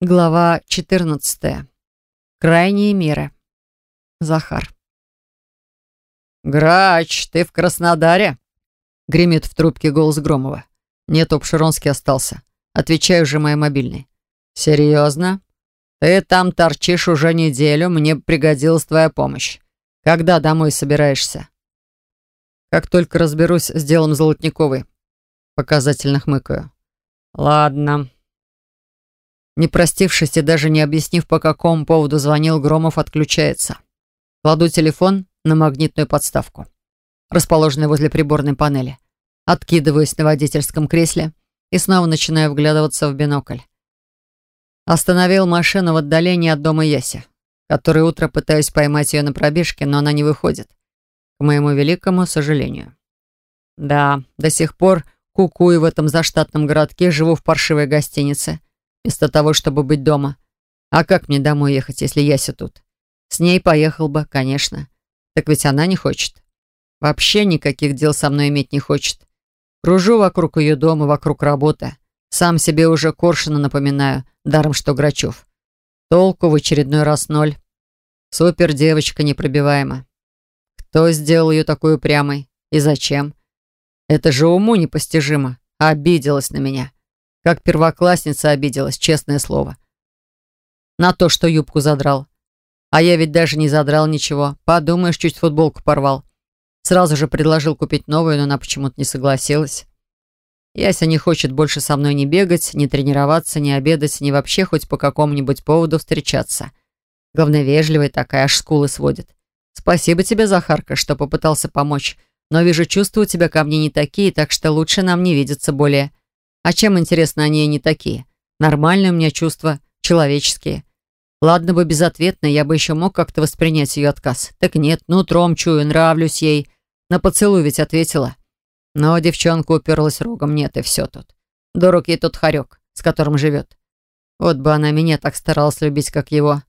Глава 14. Крайние меры. Захар. «Грач, ты в Краснодаре?» — гремит в трубке голос Громова. «Нет, Обширонский остался». Отвечаю, сжимая мобильный. «Серьезно? Ты там торчишь уже неделю, мне пригодилась твоя помощь. Когда домой собираешься?» «Как только разберусь с делом Золотниковой». Показательно хмыкаю. «Ладно». Не простившись и даже не объяснив, по какому поводу звонил, Громов отключается. Кладу телефон на магнитную подставку, расположенную возле приборной панели. Откидываюсь на водительском кресле и снова начинаю вглядываться в бинокль. Остановил машину в отдалении от дома Яси. Которое утро пытаюсь поймать ее на пробежке, но она не выходит. К моему великому сожалению. Да, до сих пор кукую в этом заштатном городке, живу в паршивой гостинице, вместо того, чтобы быть дома. А как мне домой ехать, если Яся тут? С ней поехал бы, конечно. Так ведь она не хочет. Вообще никаких дел со мной иметь не хочет. Кружу вокруг ее дома, вокруг работы. Сам себе уже Коршина напоминаю, даром что Грачев. Толку в очередной раз ноль. Супер девочка непробиваема. Кто сделал ее такой упрямой? И зачем? Это же уму непостижимо. Обиделась на меня. Как первоклассница обиделась, честное слово. На то, что юбку задрал. А я ведь даже не задрал ничего. Подумаешь, чуть футболку порвал. Сразу же предложил купить новую, но она почему-то не согласилась. Яся не хочет больше со мной ни бегать, ни тренироваться, ни обедать, ни вообще хоть по какому-нибудь поводу встречаться. Говновежливая такая, аж скулы сводит. Спасибо тебе, Захарка, что попытался помочь. Но вижу, чувства у тебя ко мне не такие, так что лучше нам не видеться более. А чем, интересно, они не такие? Нормальные у меня чувства, человеческие. Ладно бы безответно, я бы еще мог как-то воспринять ее отказ. Так нет, нутром чую, нравлюсь ей. На поцелуй ведь ответила. Но девчонка уперлась рогом, нет, и все тут. Дорог ей тот хорек, с которым живет. Вот бы она меня так старалась любить, как его.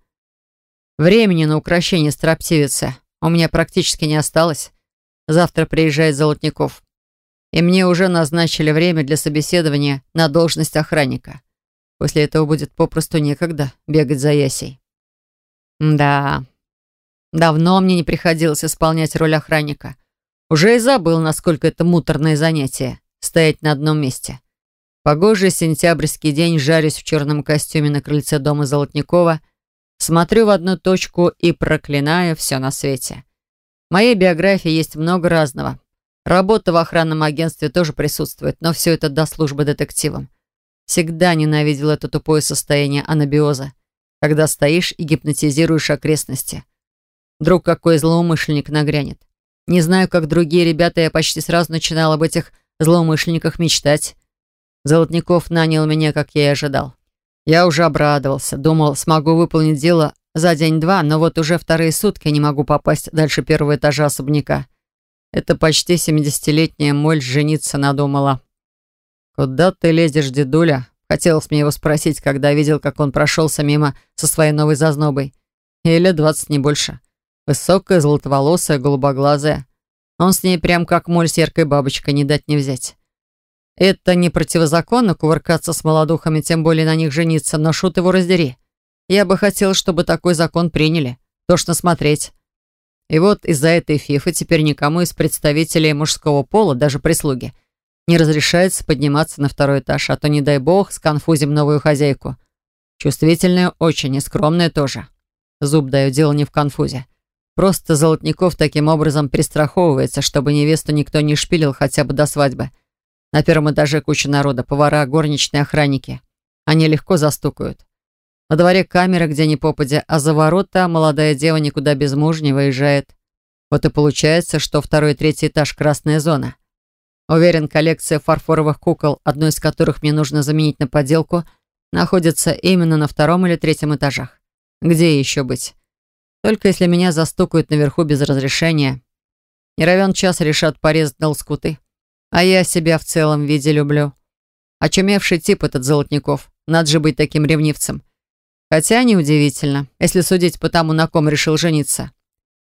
Времени на украшение строптивицы у меня практически не осталось. Завтра приезжает Золотников и мне уже назначили время для собеседования на должность охранника. После этого будет попросту некогда бегать за Ясей. Да, давно мне не приходилось исполнять роль охранника. Уже и забыл, насколько это муторное занятие — стоять на одном месте. Погожий сентябрьский день жарюсь в черном костюме на крыльце дома Золотникова, смотрю в одну точку и проклинаю все на свете. В моей биографии есть много разного — Работа в охранном агентстве тоже присутствует, но все это до службы детективом. Всегда ненавидел это тупое состояние анабиоза, когда стоишь и гипнотизируешь окрестности. Вдруг какой злоумышленник нагрянет. Не знаю, как другие ребята, я почти сразу начинал об этих злоумышленниках мечтать. Золотников нанял меня, как я и ожидал. Я уже обрадовался, думал, смогу выполнить дело за день-два, но вот уже вторые сутки не могу попасть дальше первого этажа особняка. Это почти семидесятилетняя моль жениться надумала. «Куда ты лезешь, дедуля?» Хотелось мне его спросить, когда видел, как он прошелся мимо со своей новой зазнобой. Или двадцать, не больше. Высокая, золотоволосая, голубоглазая. Он с ней прям как моль с яркой бабочкой, не дать не взять. Это не противозаконно кувыркаться с молодухами, тем более на них жениться, но шут его раздери. Я бы хотел, чтобы такой закон приняли. Тошно смотреть. И вот из-за этой фифы теперь никому из представителей мужского пола, даже прислуги, не разрешается подниматься на второй этаж, а то, не дай бог, сконфузим новую хозяйку. Чувствительная очень и скромная тоже. Зуб даю, дело не в конфузе. Просто Золотников таким образом пристраховывается, чтобы невесту никто не шпилил хотя бы до свадьбы. На первом этаже куча народа, повара, горничные, охранники. Они легко застукают. Во дворе камера, где ни попадя, а за ворота молодая дева никуда без мужа не выезжает. Вот и получается, что второй и третий этаж — красная зона. Уверен, коллекция фарфоровых кукол, одну из которых мне нужно заменить на подделку, находится именно на втором или третьем этажах. Где еще быть? Только если меня застукают наверху без разрешения. Не равен час решат порезать на лоскуты. А я себя в целом виде люблю. Очумевший тип этот Золотников. Надо же быть таким ревнивцем. Хотя неудивительно, если судить по тому, на ком решил жениться.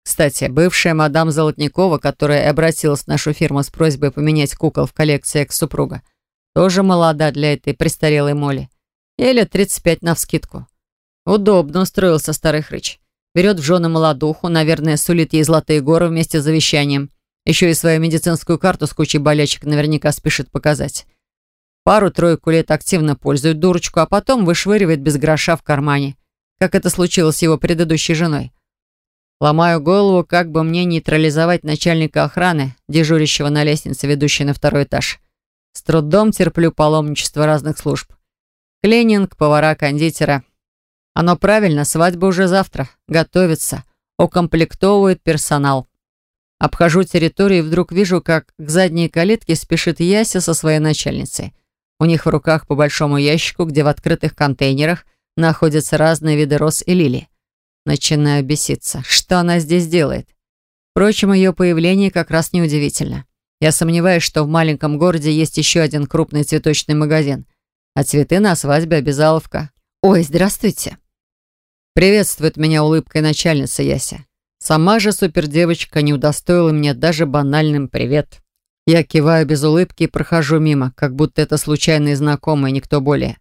Кстати, бывшая мадам Золотникова, которая обратилась в нашу фирму с просьбой поменять кукол в коллекции экс-супруга, тоже молода для этой престарелой моли. Ей лет 35 навскидку. Удобно устроился старый хрыч. Берет в жены молодуху, наверное, сулит ей золотые горы вместе с завещанием. Еще и свою медицинскую карту с кучей болячек наверняка спешит показать. Пару-тройку лет активно пользует дурочку, а потом вышвыривает без гроша в кармане, как это случилось с его предыдущей женой. Ломаю голову, как бы мне нейтрализовать начальника охраны, дежурящего на лестнице, ведущей на второй этаж. С трудом терплю паломничество разных служб. Клининг, повара, кондитера. Оно правильно, свадьба уже завтра. Готовится. Укомплектовывает персонал. Обхожу территорию и вдруг вижу, как к задней калитке спешит Яся со своей начальницей. У них в руках по большому ящику, где в открытых контейнерах находятся разные виды роз и лилий. Начинаю беситься. Что она здесь делает? Впрочем, ее появление как раз неудивительно. Я сомневаюсь, что в маленьком городе есть еще один крупный цветочный магазин. А цветы на свадьбе обязаловка. «Ой, здравствуйте!» Приветствует меня улыбкой начальница Яся. Сама же супердевочка не удостоила меня даже банальным «привет». Я киваю без улыбки и прохожу мимо, как будто это случайные знакомые, никто более.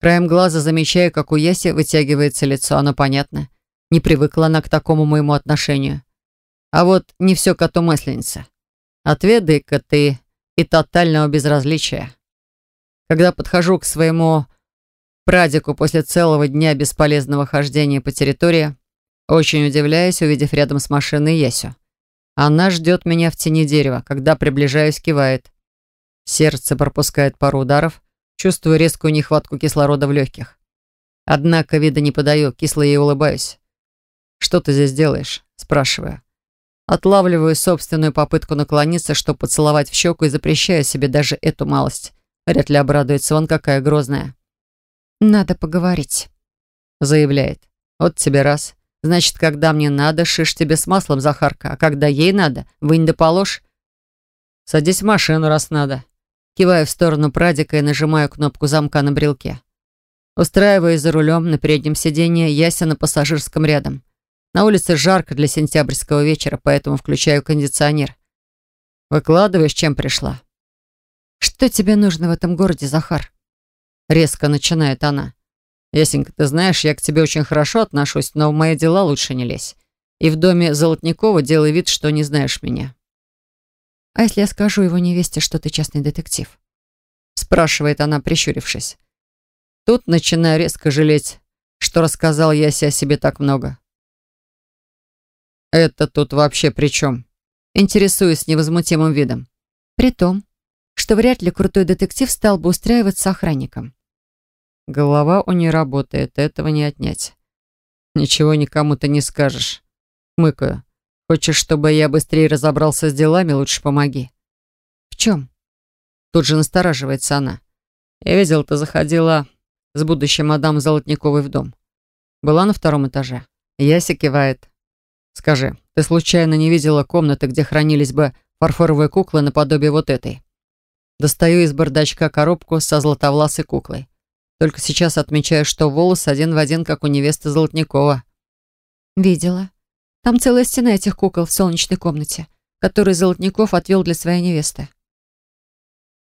Краем глаза замечаю, как у Яси вытягивается лицо, оно понятно. Не привыкла она к такому моему отношению. А вот не все коту масленица. Отведай-ка ты и тотального безразличия. Когда подхожу к своему прадику после целого дня бесполезного хождения по территории, очень удивляюсь, увидев рядом с машиной Ясю. Она ждет меня в тени дерева, когда приближаюсь, кивает. Сердце пропускает пару ударов, чувствую резкую нехватку кислорода в легких. Однако вида не подаю, кисло ей улыбаюсь. «Что ты здесь делаешь?» – спрашиваю. Отлавливаю собственную попытку наклониться, чтобы поцеловать в щеку и запрещаю себе даже эту малость. Вряд ли обрадуется, он какая грозная. «Надо поговорить», — заявляет. «Вот тебе раз. Значит, когда мне надо, шиш тебе с маслом, Захарка, а когда ей надо, вынь да положь. Садись в машину, раз надо». Киваю в сторону прадика и нажимаю кнопку замка на брелке. Устраиваюсь за рулем на переднем сиденье, Яся на пассажирском рядом. На улице жарко для сентябрьского вечера, поэтому включаю кондиционер. Выкладываешь, чем пришла. «Что тебе нужно в этом городе, Захар?» Резко начинает она. «Ясенька, ты знаешь, я к тебе очень хорошо отношусь, но в мои дела лучше не лезь. И в доме Золотникова делай вид, что не знаешь меня». «А если я скажу его невесте, что ты частный детектив?» Спрашивает она, прищурившись. Тут начинаю резко жалеть, что рассказал Ясе о себе так много. «Это тут вообще при чем?» Интересуюсь невозмутимым видом. «При том, что вряд ли крутой детектив стал бы устраиваться охранником». Голова у нее работает, этого не отнять. «Ничего никому ты не скажешь». Мыкаю. «Хочешь, чтобы я быстрее разобрался с делами, лучше помоги». «В чем?» Тут же настораживается она. «Я видел, ты заходила с будущей мадам Золотниковой в дом. Была на втором этаже». Яся кивает. Скажи, ты случайно не видела комнаты, где хранились бы фарфоровые куклы наподобие вот этой? Достаю из бардачка коробку со златовласой куклой. Только сейчас отмечаю, что волос один в один, как у невесты Золотникова. Видела. Там целая стена этих кукол в солнечной комнате, которую Золотников отвел для своей невесты.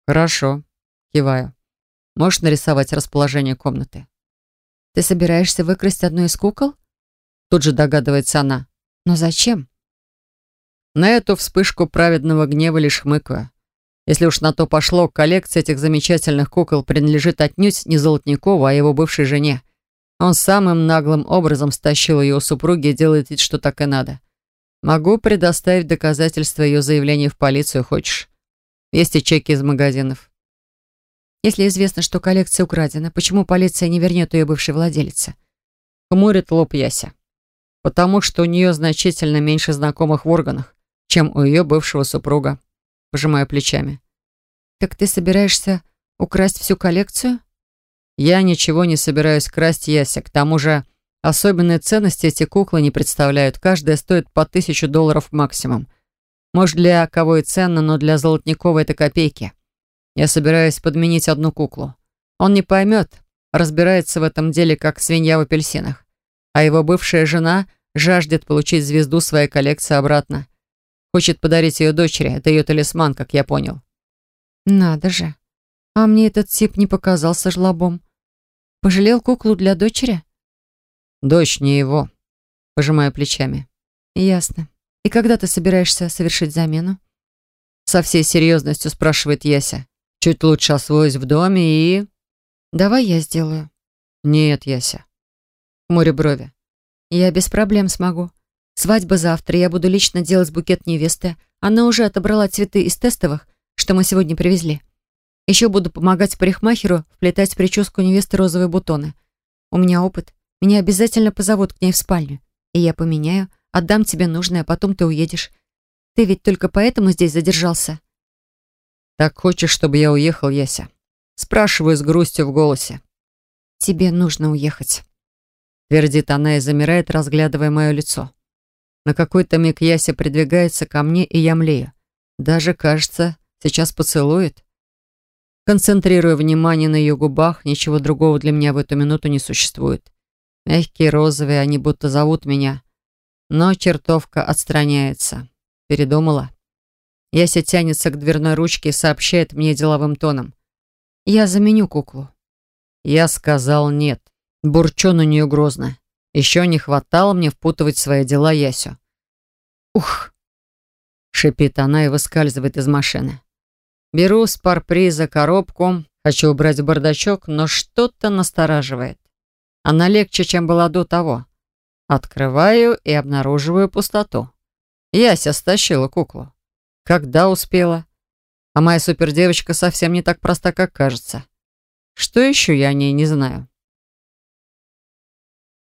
Хорошо. Киваю. Можешь нарисовать расположение комнаты? Ты собираешься выкрасть одну из кукол? Тут же догадывается она. Но зачем? На эту вспышку праведного гнева лишь хмыкаю. Если уж на то пошло, коллекция этих замечательных кукол принадлежит отнюдь не Золотникову, а его бывшей жене. Он самым наглым образом стащил ее у супруги и делает вид, что так и надо. Могу предоставить доказательства ее заявления в полицию, хочешь? Есть и чеки из магазинов. Если известно, что коллекция украдена, почему полиция не вернет ее бывшей владелице? Хмурит лоб Яся потому что у нее значительно меньше знакомых в органах, чем у ее бывшего супруга. Пожимаю плечами. «Так ты собираешься украсть всю коллекцию?» «Я ничего не собираюсь красть, Яся. К тому же особенные ценности эти куклы не представляют. Каждая стоит по тысячу долларов максимум. Может, для кого и ценно, но для Золотникова это копейки. Я собираюсь подменить одну куклу. Он не поймет, разбирается в этом деле, как свинья в апельсинах а его бывшая жена жаждет получить звезду своей коллекции обратно. Хочет подарить ее дочери. Это ее талисман, как я понял. Надо же. А мне этот тип не показался жлобом. Пожалел куклу для дочери? Дочь не его. Пожимаю плечами. Ясно. И когда ты собираешься совершить замену? Со всей серьезностью спрашивает Яся. Чуть лучше освоюсь в доме и... Давай я сделаю. Нет, Яся. Море брови. Я без проблем смогу. Свадьба завтра, я буду лично делать букет невесты. Она уже отобрала цветы из тестовых, что мы сегодня привезли. Еще буду помогать парикмахеру вплетать в прическу невесты розовые бутоны. У меня опыт. Меня обязательно позовут к ней в спальню. И я поменяю, отдам тебе нужное, а потом ты уедешь. Ты ведь только поэтому здесь задержался?» «Так хочешь, чтобы я уехал, Яся?» Спрашиваю с грустью в голосе. «Тебе нужно уехать», — твердит она и замирает, разглядывая мое лицо. На какой-то миг Яся придвигается ко мне, и я млею. Даже, кажется, сейчас поцелует. Концентрирую внимание на ее губах, ничего другого для меня в эту минуту не существует. Мягкие розовые, они будто зовут меня. Но чертовка отстраняется. Передумала. Яся тянется к дверной ручке и сообщает мне деловым тоном. «Я заменю куклу». Я сказал нет. Бурчу на нее грозно. Еще не хватало мне впутывать свои дела Ясю. «Ух!» — шипит она и выскальзывает из машины. Беру с парприза коробку, хочу убрать бардачок, но что-то настораживает. Она легче, чем была до того. Открываю и обнаруживаю пустоту. Яся стащила куклу. Когда успела? А моя супердевочка совсем не так проста, как кажется. Что еще я о ней не знаю?